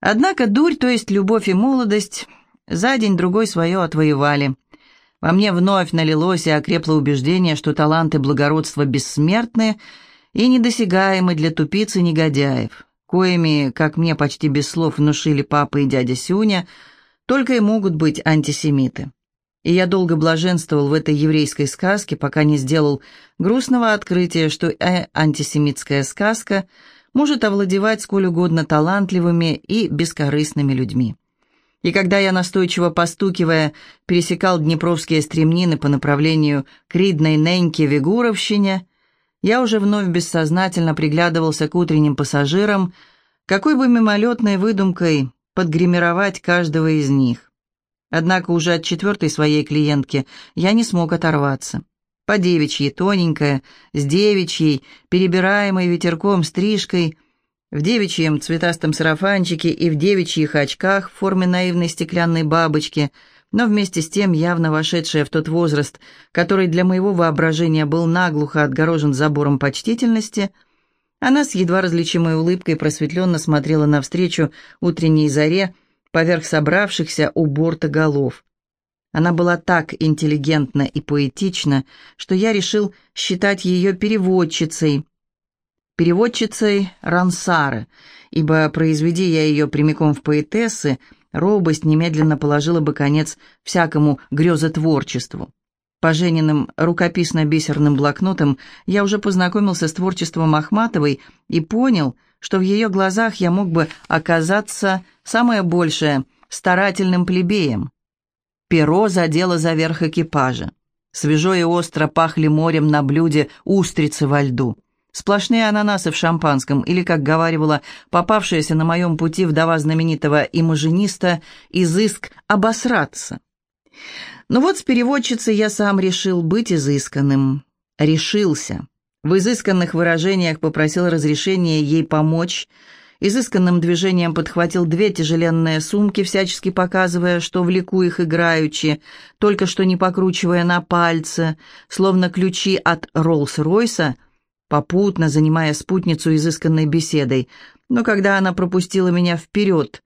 Однако дурь, то есть любовь и молодость, за день-другой свое отвоевали. Во мне вновь налилось и окрепло убеждение, что таланты благородства бессмертны и недосягаемы для тупиц и негодяев, коими, как мне почти без слов внушили папа и дядя Сюня, только и могут быть антисемиты. И я долго блаженствовал в этой еврейской сказке, пока не сделал грустного открытия, что э антисемитская сказка может овладевать сколь угодно талантливыми и бескорыстными людьми. И когда я, настойчиво постукивая, пересекал днепровские стремнины по направлению к Ридной Неньке Вигуровщине, я уже вновь бессознательно приглядывался к утренним пассажирам, какой бы мимолетной выдумкой подгримировать каждого из них. Однако уже от четвертой своей клиентки я не смог оторваться. По девичьей, тоненькая, с девичьей, перебираемой ветерком стрижкой – в девичьем цветастом сарафанчике и в девичьих очках в форме наивной стеклянной бабочки, но вместе с тем явно вошедшая в тот возраст, который для моего воображения был наглухо отгорожен забором почтительности, она с едва различимой улыбкой просветленно смотрела навстречу утренней заре поверх собравшихся у борта голов. Она была так интеллигентна и поэтична, что я решил считать ее переводчицей, переводчицей Рансары, ибо, произведи я ее прямиком в поэтессы, робость немедленно положила бы конец всякому грезотворчеству. По Жениным рукописно-бисерным блокнотам я уже познакомился с творчеством Ахматовой и понял, что в ее глазах я мог бы оказаться самое большее старательным плебеем. Перо задело за верх экипажа. Свежо и остро пахли морем на блюде устрицы во льду. Сплошные ананасы в шампанском, или, как говаривала попавшаяся на моем пути вдова знаменитого имажиниста, изыск обосраться. Но вот с переводчицей я сам решил быть изысканным. Решился. В изысканных выражениях попросил разрешения ей помочь, изысканным движением подхватил две тяжеленные сумки, всячески показывая, что влеку их играючи, только что не покручивая на пальце, словно ключи от Роллс-Ройса — попутно занимая спутницу изысканной беседой, но когда она пропустила меня вперед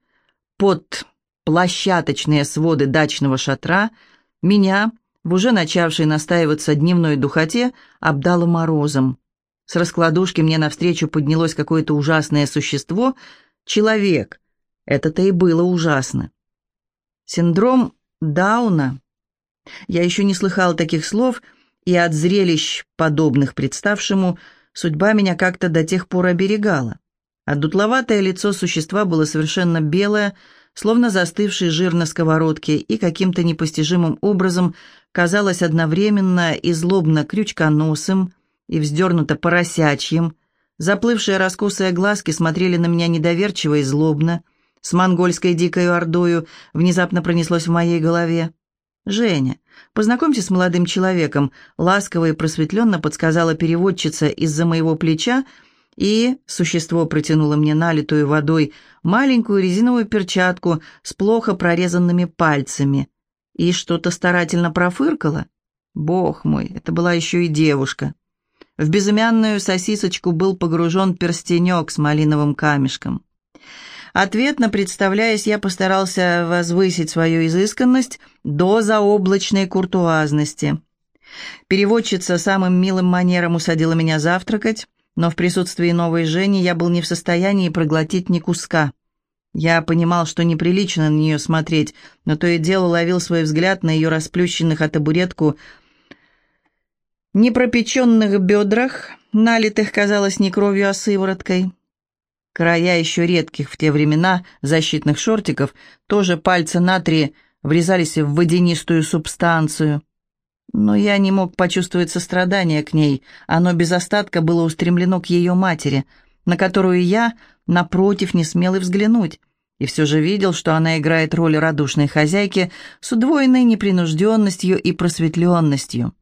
под площадочные своды дачного шатра, меня, в уже начавшей настаиваться дневной духоте, обдало морозом. С раскладушки мне навстречу поднялось какое-то ужасное существо, человек. Это-то и было ужасно. Синдром Дауна. Я еще не слыхал таких слов, и от зрелищ, подобных представшему, Судьба меня как-то до тех пор оберегала. А дутловатое лицо существа было совершенно белое, словно застывший жир на сковородке, и каким-то непостижимым образом казалось одновременно и злобно крючконосым, и вздернуто поросячьим. Заплывшие раскосые глазки смотрели на меня недоверчиво и злобно. С монгольской дикой ордою внезапно пронеслось в моей голове. «Женя, познакомься с молодым человеком», — ласково и просветленно подсказала переводчица из-за моего плеча, и существо протянуло мне налитую водой маленькую резиновую перчатку с плохо прорезанными пальцами и что-то старательно профыркало. Бог мой, это была еще и девушка. В безымянную сосисочку был погружен перстенек с малиновым камешком. Ответно представляясь, я постарался возвысить свою изысканность до заоблачной куртуазности. Переводчица самым милым манером усадила меня завтракать, но в присутствии новой Жени я был не в состоянии проглотить ни куска. Я понимал, что неприлично на нее смотреть, но то и дело ловил свой взгляд на ее расплющенных о табуретку непропеченных бедрах, налитых, казалось, не кровью, а сывороткой. Края еще редких в те времена защитных шортиков, тоже пальцы натрия врезались в водянистую субстанцию. Но я не мог почувствовать сострадания к ней, оно без остатка было устремлено к ее матери, на которую я, напротив, не смел и взглянуть, и все же видел, что она играет роль радушной хозяйки с удвоенной непринужденностью и просветленностью.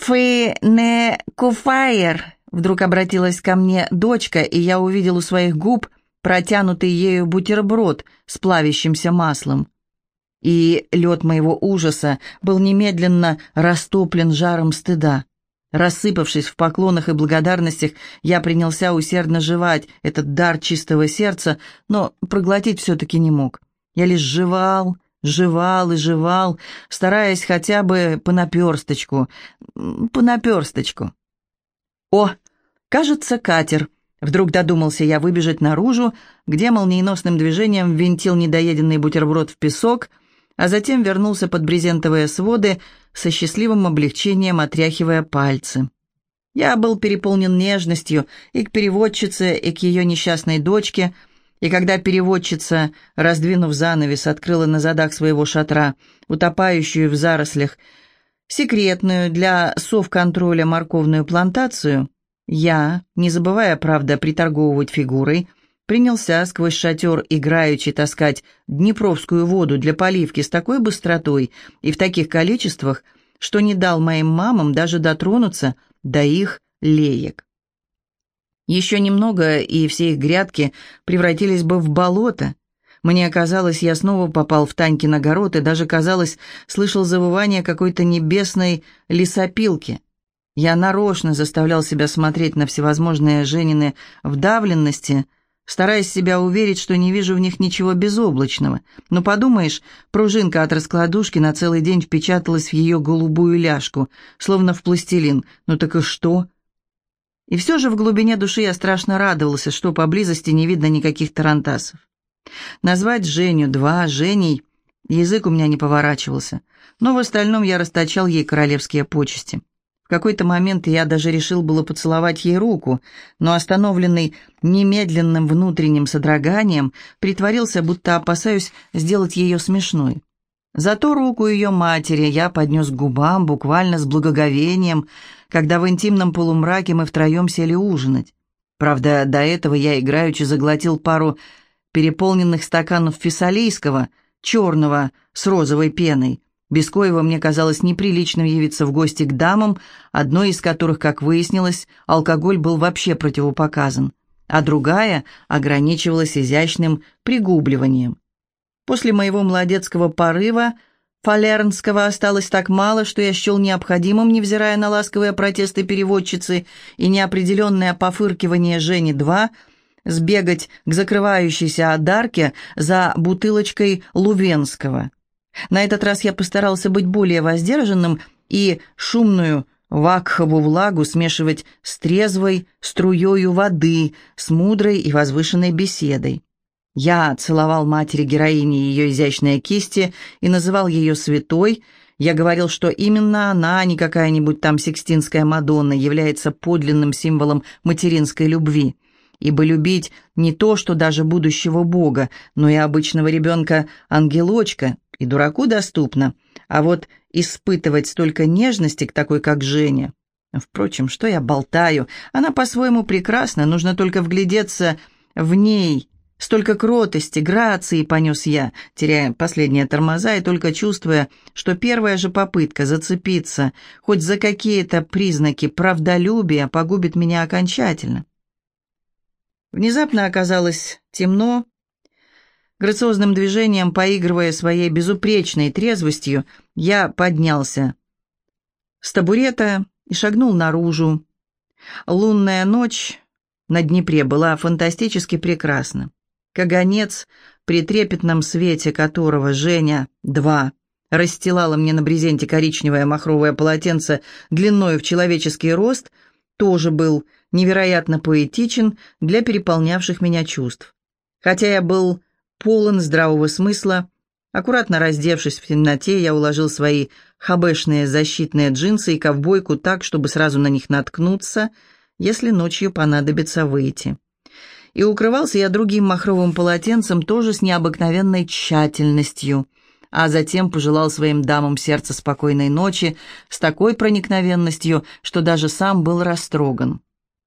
«Фы не куфайер», Вдруг обратилась ко мне дочка, и я увидел у своих губ протянутый ею бутерброд с плавящимся маслом. И лед моего ужаса был немедленно растоплен жаром стыда. Рассыпавшись в поклонах и благодарностях, я принялся усердно жевать этот дар чистого сердца, но проглотить все-таки не мог. Я лишь жевал, жевал и жевал, стараясь хотя бы по наперсточку, по наперсточку. О, кажется, катер. Вдруг додумался я выбежать наружу, где молниеносным движением ввинтил недоеденный бутерброд в песок, а затем вернулся под брезентовые своды со счастливым облегчением, отряхивая пальцы. Я был переполнен нежностью и к переводчице, и к ее несчастной дочке, и когда переводчица, раздвинув занавес, открыла на задах своего шатра, утопающую в зарослях, секретную для совконтроля морковную плантацию, я, не забывая, правда, приторговывать фигурой, принялся сквозь шатер играючи таскать днепровскую воду для поливки с такой быстротой и в таких количествах, что не дал моим мамам даже дотронуться до их леек. Еще немного, и все их грядки превратились бы в болото. Мне казалось, я снова попал в Танькин огород, и даже, казалось, слышал завывание какой-то небесной лесопилки. Я нарочно заставлял себя смотреть на всевозможные Женины вдавленности — стараясь себя уверить, что не вижу в них ничего безоблачного. Но подумаешь, пружинка от раскладушки на целый день впечаталась в ее голубую ляжку, словно в пластилин. Ну так и что? И все же в глубине души я страшно радовался, что поблизости не видно никаких тарантасов. Назвать Женю два, Женей, язык у меня не поворачивался, но в остальном я расточал ей королевские почести какой-то момент я даже решил было поцеловать ей руку, но остановленный немедленным внутренним содроганием притворился, будто опасаюсь сделать ее смешной. Зато руку ее матери я поднес к губам буквально с благоговением, когда в интимном полумраке мы втроем сели ужинать. Правда, до этого я играючи заглотил пару переполненных стаканов фессалийского, черного, с розовой пеной, без коего мне казалось неприличным явиться в гости к дамам, одной из которых, как выяснилось, алкоголь был вообще противопоказан, а другая ограничивалась изящным пригубливанием. После моего молодецкого порыва Фалернского осталось так мало, что я счел необходимым, невзирая на ласковые протесты переводчицы и неопределенное пофыркивание Жени-2, сбегать к закрывающейся одарке за бутылочкой Лувенского – на этот раз я постарался быть более воздержанным и шумную вакхову влагу смешивать с трезвой струею воды, с мудрой и возвышенной беседой. Я целовал матери героини ее изящные кисти и называл ее святой. Я говорил, что именно она, а не какая-нибудь там Сикстинская Мадонна, является подлинным символом материнской любви. Ибо любить не то, что даже будущего Бога, но и обычного ребенка-ангелочка, и дураку доступно, а вот испытывать столько нежности к такой, как Женя... Впрочем, что я болтаю? Она по-своему прекрасна, нужно только вглядеться в ней. Столько кротости, грации понес я, теряя последние тормоза и только чувствуя, что первая же попытка зацепиться хоть за какие-то признаки правдолюбия погубит меня окончательно. Внезапно оказалось темно, Грациозным движением, поигрывая своей безупречной трезвостью, я поднялся с табурета и шагнул наружу. Лунная ночь на Днепре была фантастически прекрасна. Каганец, при трепетном свете которого Женя, два, расстилала мне на брезенте коричневое махровое полотенце длиною в человеческий рост, тоже был невероятно поэтичен для переполнявших меня чувств. Хотя я был полон здравого смысла. Аккуратно раздевшись в темноте, я уложил свои хабешные защитные джинсы и ковбойку так, чтобы сразу на них наткнуться, если ночью понадобится выйти. И укрывался я другим махровым полотенцем тоже с необыкновенной тщательностью, а затем пожелал своим дамам сердца спокойной ночи с такой проникновенностью, что даже сам был растроган.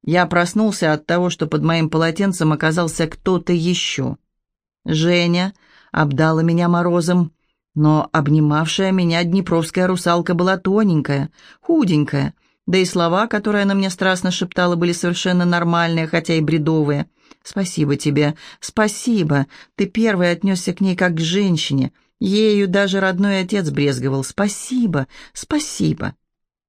Я проснулся от того, что под моим полотенцем оказался кто-то еще. Женя обдала меня морозом, но обнимавшая меня днепровская русалка была тоненькая, худенькая, да и слова, которые она мне страстно шептала, были совершенно нормальные, хотя и бредовые. «Спасибо тебе, спасибо. Ты первый отнесся к ней как к женщине. Ею даже родной отец брезговал. Спасибо, спасибо».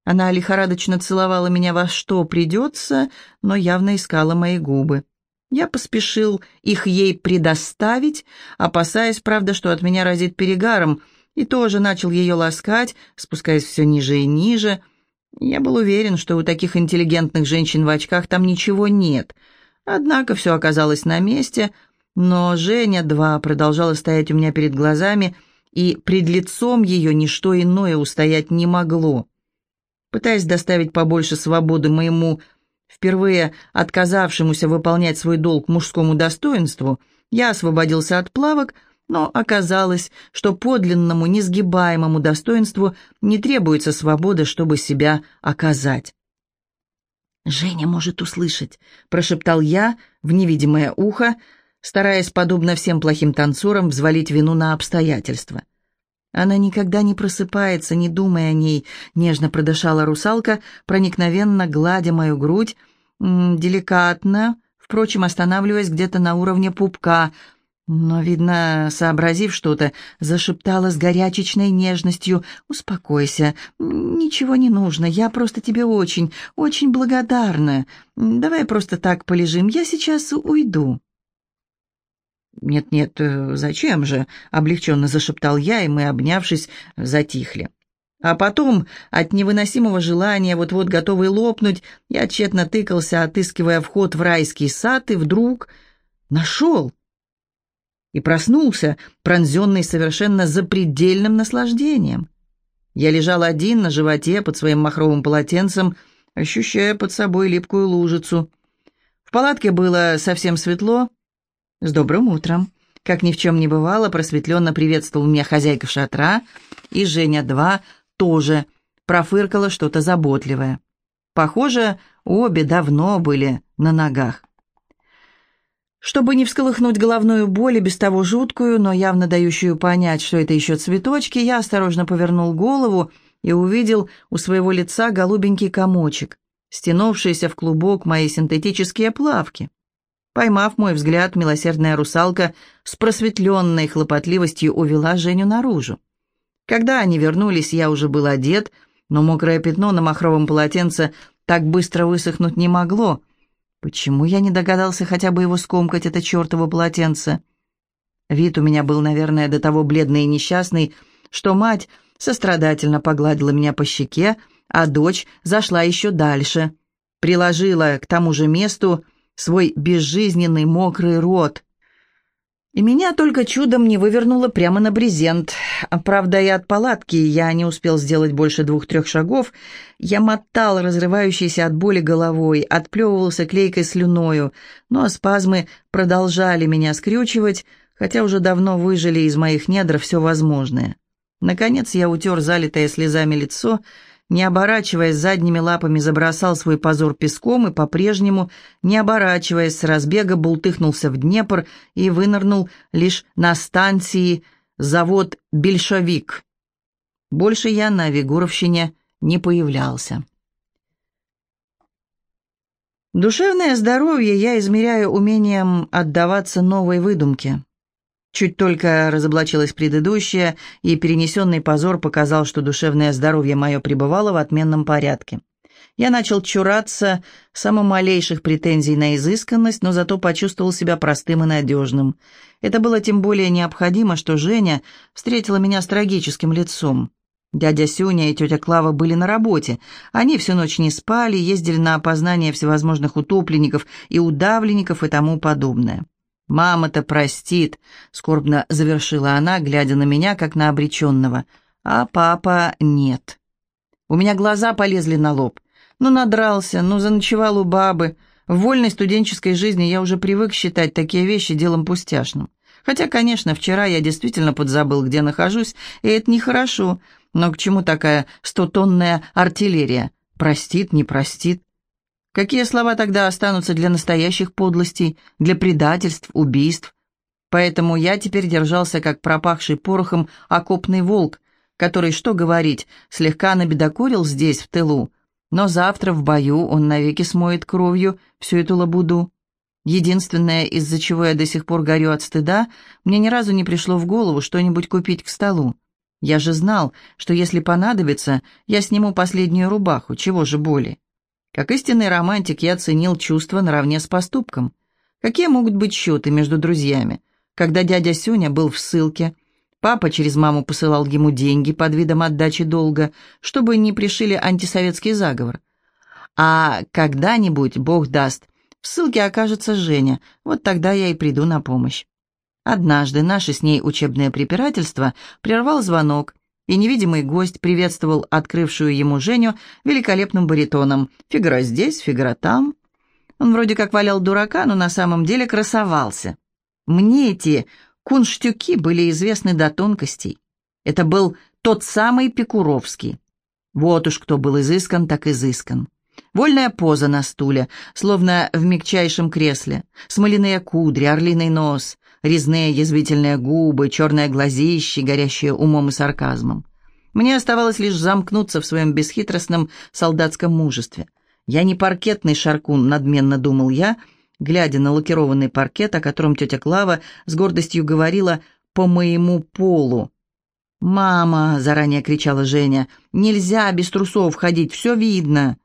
Она лихорадочно целовала меня во что придется, но явно искала мои губы. Я поспешил их ей предоставить, опасаясь, правда, что от меня разит перегаром, и тоже начал ее ласкать, спускаясь все ниже и ниже. Я был уверен, что у таких интеллигентных женщин в очках там ничего нет. Однако все оказалось на месте, но Женя-2 продолжала стоять у меня перед глазами, и пред лицом ее ничто иное устоять не могло. Пытаясь доставить побольше свободы моему впервые отказавшемуся выполнять свой долг мужскому достоинству, я освободился от плавок, но оказалось, что подлинному несгибаемому достоинству не требуется свобода, чтобы себя оказать. «Женя может услышать», — прошептал я в невидимое ухо, стараясь, подобно всем плохим танцорам, взвалить вину на обстоятельства. Она никогда не просыпается, не думая о ней, нежно продышала русалка, проникновенно гладя мою грудь, деликатно, впрочем, останавливаясь где-то на уровне пупка, но, видно, сообразив что-то, зашептала с горячечной нежностью «Успокойся, ничего не нужно, я просто тебе очень, очень благодарна. Давай просто так полежим, я сейчас уйду». «Нет-нет, э, зачем же?» — облегченно зашептал я, и мы, обнявшись, затихли. А потом, от невыносимого желания, вот-вот готовый лопнуть, я тщетно тыкался, отыскивая вход в райский сад, и вдруг нашел. И проснулся, пронзенный совершенно запредельным наслаждением. Я лежал один на животе под своим махровым полотенцем, ощущая под собой липкую лужицу. В палатке было совсем светло, «С добрым утром!» Как ни в чем не бывало, просветленно приветствовал меня хозяйка шатра, и Женя-2 тоже профыркала что-то заботливое. Похоже, обе давно были на ногах. Чтобы не всколыхнуть головную боль и без того жуткую, но явно дающую понять, что это еще цветочки, я осторожно повернул голову и увидел у своего лица голубенький комочек, стянувшийся в клубок мои синтетические плавки. Поймав мой взгляд, милосердная русалка с просветленной хлопотливостью увела Женю наружу. Когда они вернулись, я уже был одет, но мокрое пятно на махровом полотенце так быстро высохнуть не могло. Почему я не догадался хотя бы его скомкать, это чертово полотенце? Вид у меня был, наверное, до того бледный и несчастный, что мать сострадательно погладила меня по щеке, а дочь зашла еще дальше, приложила к тому же месту свой безжизненный мокрый рот. И меня только чудом не вывернуло прямо на брезент. Правда, и от палатки я не успел сделать больше двух-трех шагов. Я мотал разрывающейся от боли головой, отплевывался клейкой слюною, но спазмы продолжали меня скрючивать, хотя уже давно выжили из моих недр все возможное. Наконец я утер залитое слезами лицо не оборачиваясь задними лапами, забросал свой позор песком и по-прежнему, не оборачиваясь с разбега, бултыхнулся в Днепр и вынырнул лишь на станции завод «Бельшовик». Больше я на Вигуровщине не появлялся. Душевное здоровье я измеряю умением отдаваться новой выдумке. Чуть только разоблачилась предыдущая, и перенесенный позор показал, что душевное здоровье мое пребывало в отменном порядке. Я начал чураться самых малейших претензий на изысканность, но зато почувствовал себя простым и надежным. Это было тем более необходимо, что Женя встретила меня с трагическим лицом. Дядя Сюня и тетя Клава были на работе. Они всю ночь не спали, ездили на опознание всевозможных утопленников и удавленников и тому подобное. «Мама-то простит», — скорбно завершила она, глядя на меня, как на обреченного. «А папа нет». У меня глаза полезли на лоб. Ну, надрался, ну, заночевал у бабы. В вольной студенческой жизни я уже привык считать такие вещи делом пустяшным. Хотя, конечно, вчера я действительно подзабыл, где нахожусь, и это нехорошо. Но к чему такая стотонная артиллерия? Простит, не простит. Какие слова тогда останутся для настоящих подлостей, для предательств, убийств? Поэтому я теперь держался как пропахший порохом окопный волк, который, что говорить, слегка набедокурил здесь, в тылу, но завтра в бою он навеки смоет кровью всю эту лабуду. Единственное, из-за чего я до сих пор горю от стыда, мне ни разу не пришло в голову что-нибудь купить к столу. Я же знал, что если понадобится, я сниму последнюю рубаху, чего же более. Как истинный романтик я ценил чувства наравне с поступком. Какие могут быть счеты между друзьями? Когда дядя Сюня был в ссылке, папа через маму посылал ему деньги под видом отдачи долга, чтобы не пришили антисоветский заговор. А когда-нибудь, Бог даст, в ссылке окажется Женя, вот тогда я и приду на помощь. Однажды наше с ней учебное препирательство прервал звонок, и невидимый гость приветствовал открывшую ему Женю великолепным баритоном. «Фигура здесь, фигура там». Он вроде как валял дурака, но на самом деле красовался. Мне эти кунштюки были известны до тонкостей. Это был тот самый Пекуровский. Вот уж кто был изыскан, так изыскан. Вольная поза на стуле, словно в мягчайшем кресле, смоляные кудри, орлиный нос, резные язвительные губы, черные глазищи, горящие умом и сарказмом. Мне оставалось лишь замкнуться в своем бесхитростном солдатском мужестве. Я не паркетный шаркун, надменно думал я, — глядя на лакированный паркет, о котором тетя Клава с гордостью говорила «по моему полу». «Мама!» — заранее кричала Женя. «Нельзя без трусов ходить, все видно!»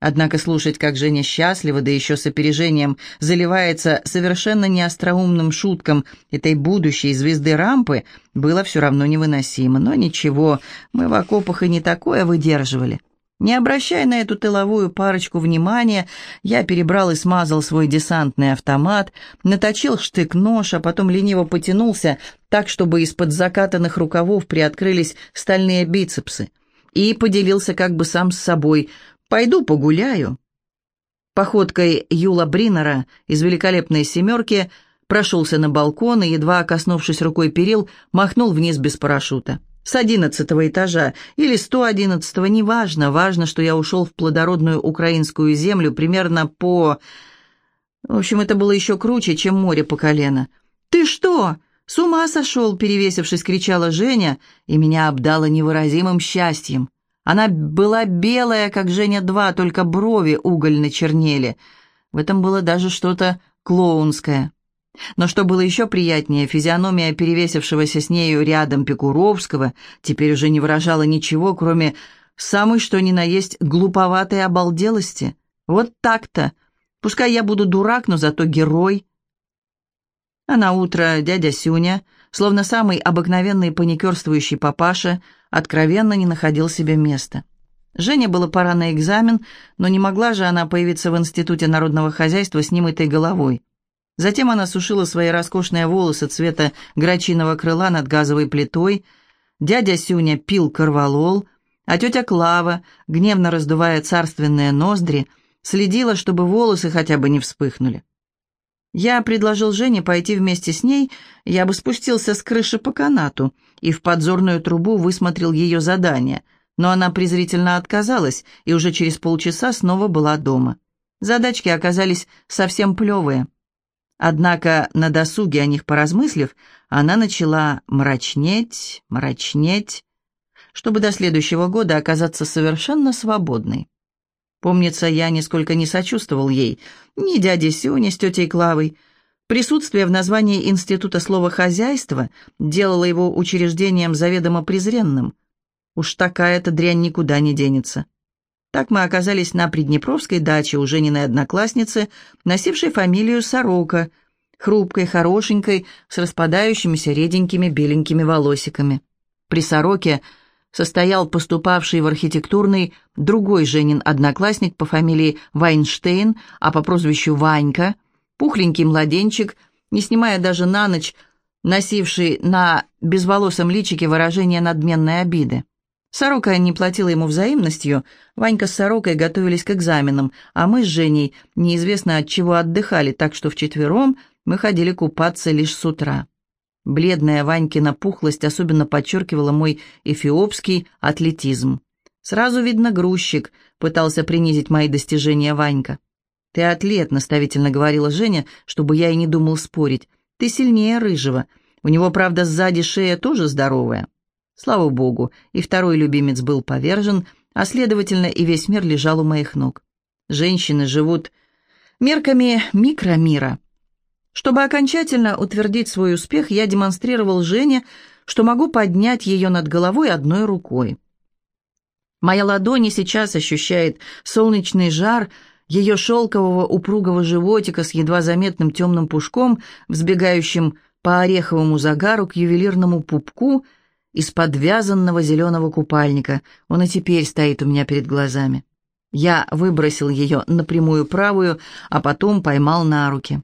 Однако слушать, как Женя счастлива, да еще с опережением, заливается совершенно неостроумным шуткам этой будущей звезды рампы, было все равно невыносимо. Но ничего, мы в окопах и не такое выдерживали. Не обращая на эту тыловую парочку внимания, я перебрал и смазал свой десантный автомат, наточил штык-нож, а потом лениво потянулся так, чтобы из-под закатанных рукавов приоткрылись стальные бицепсы, и поделился как бы сам с собой «пойду погуляю». Походкой Юла Бринера из «Великолепной семерки» прошелся на балкон и, едва коснувшись рукой перил, махнул вниз без парашюта с одиннадцатого этажа или сто одиннадцатого, неважно, важно, что я ушел в плодородную украинскую землю примерно по... В общем, это было еще круче, чем море по колено. «Ты что? С ума сошел?» — перевесившись, кричала Женя, и меня обдало невыразимым счастьем. Она была белая, как Женя-2, только брови угольно чернели. В этом было даже что-то клоунское. Но что было еще приятнее, физиономия перевесившегося с нею рядом Пекуровского теперь уже не выражала ничего, кроме самой что ни на есть глуповатой обалделости. Вот так-то. Пускай я буду дурак, но зато герой. А на утро дядя Сюня, словно самый обыкновенный паникерствующий папаша, откровенно не находил себе места. Жене было пора на экзамен, но не могла же она появиться в Институте народного хозяйства с немытой головой. Затем она сушила свои роскошные волосы цвета грачиного крыла над газовой плитой. Дядя Сюня пил корвалол, а тетя Клава, гневно раздувая царственные ноздри, следила, чтобы волосы хотя бы не вспыхнули. Я предложил Жене пойти вместе с ней, я бы спустился с крыши по канату и в подзорную трубу высмотрел ее задание, но она презрительно отказалась и уже через полчаса снова была дома. Задачки оказались совсем плевые. Однако на досуге о них поразмыслив, она начала мрачнеть, мрачнеть, чтобы до следующего года оказаться совершенно свободной. Помнится, я нисколько не сочувствовал ей, ни дяде Сю, ни с тетей Клавой. Присутствие в названии института слова «хозяйство» делало его учреждением заведомо презренным. Уж такая-то дрянь никуда не денется. Так мы оказались на Приднепровской даче у Жениной одноклассницы, носившей фамилию Сорока, хрупкой, хорошенькой, с распадающимися реденькими беленькими волосиками. При Сороке состоял поступавший в архитектурный другой Женин одноклассник по фамилии Вайнштейн, а по прозвищу Ванька, пухленький младенчик, не снимая даже на ночь, носивший на безволосом личике выражение надменной обиды. Сорока не платила ему взаимностью, Ванька с Сорокой готовились к экзаменам, а мы с Женей неизвестно от чего отдыхали, так что вчетвером мы ходили купаться лишь с утра. Бледная Ванькина пухлость особенно подчеркивала мой эфиопский атлетизм. Сразу видно грузчик, пытался принизить мои достижения Ванька. «Ты атлет», — наставительно говорила Женя, чтобы я и не думал спорить. «Ты сильнее Рыжего. У него, правда, сзади шея тоже здоровая». Слава богу, и второй любимец был повержен, а, следовательно, и весь мир лежал у моих ног. Женщины живут мерками микромира. Чтобы окончательно утвердить свой успех, я демонстрировал Жене, что могу поднять ее над головой одной рукой. Моя ладонь сейчас ощущает солнечный жар ее шелкового упругого животика с едва заметным темным пушком, взбегающим по ореховому загару к ювелирному пупку из подвязанного зеленого купальника. Он и теперь стоит у меня перед глазами. Я выбросил ее на прямую правую, а потом поймал на руки.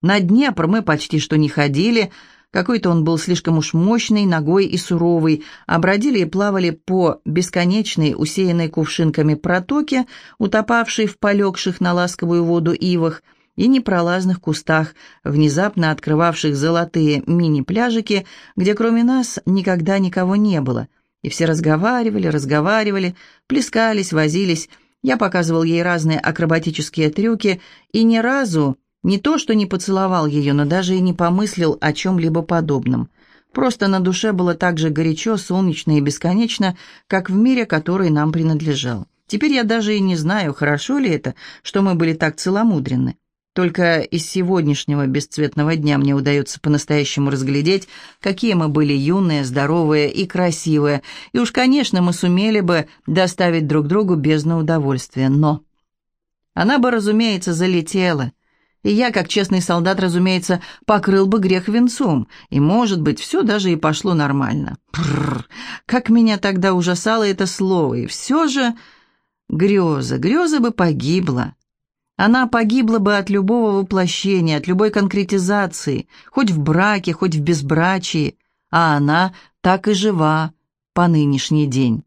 На Днепр мы почти что не ходили, какой-то он был слишком уж мощный, ногой и суровый, а бродили и плавали по бесконечной, усеянной кувшинками протоке, утопавшей в полегших на ласковую воду ивах и непролазных кустах, внезапно открывавших золотые мини-пляжики, где кроме нас никогда никого не было. И все разговаривали, разговаривали, плескались, возились, я показывал ей разные акробатические трюки, и ни разу не то, что не поцеловал ее, но даже и не помыслил о чем-либо подобном. Просто на душе было так же горячо, солнечно и бесконечно, как в мире, который нам принадлежал. Теперь я даже и не знаю, хорошо ли это, что мы были так целомудренны. Только из сегодняшнего бесцветного дня мне удается по-настоящему разглядеть, какие мы были юные, здоровые и красивые, и уж, конечно, мы сумели бы доставить друг другу бездну удовольствия, но... Она бы, разумеется, залетела, и я, как честный солдат, разумеется, покрыл бы грех венцом, и, может быть, все даже и пошло нормально. Бррр, как меня тогда ужасало это слово, и все же... Греза, греза бы погибла. Она погибла бы от любого воплощения, от любой конкретизации, хоть в браке, хоть в безбрачии, а она так и жива по нынешний день.